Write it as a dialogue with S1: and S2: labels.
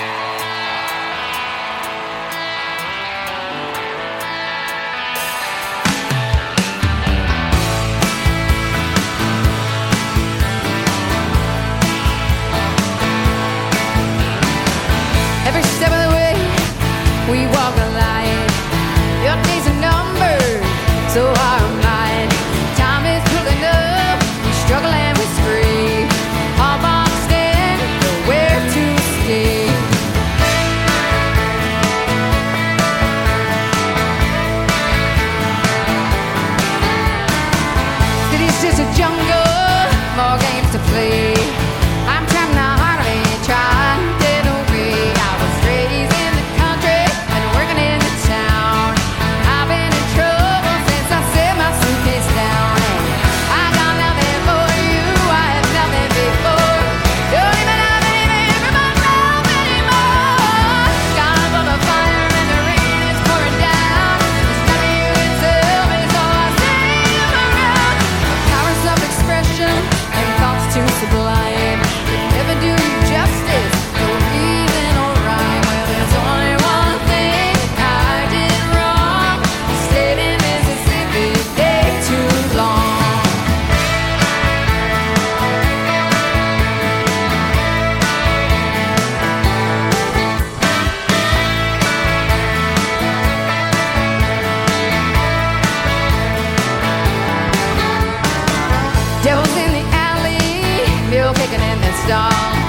S1: Every Devils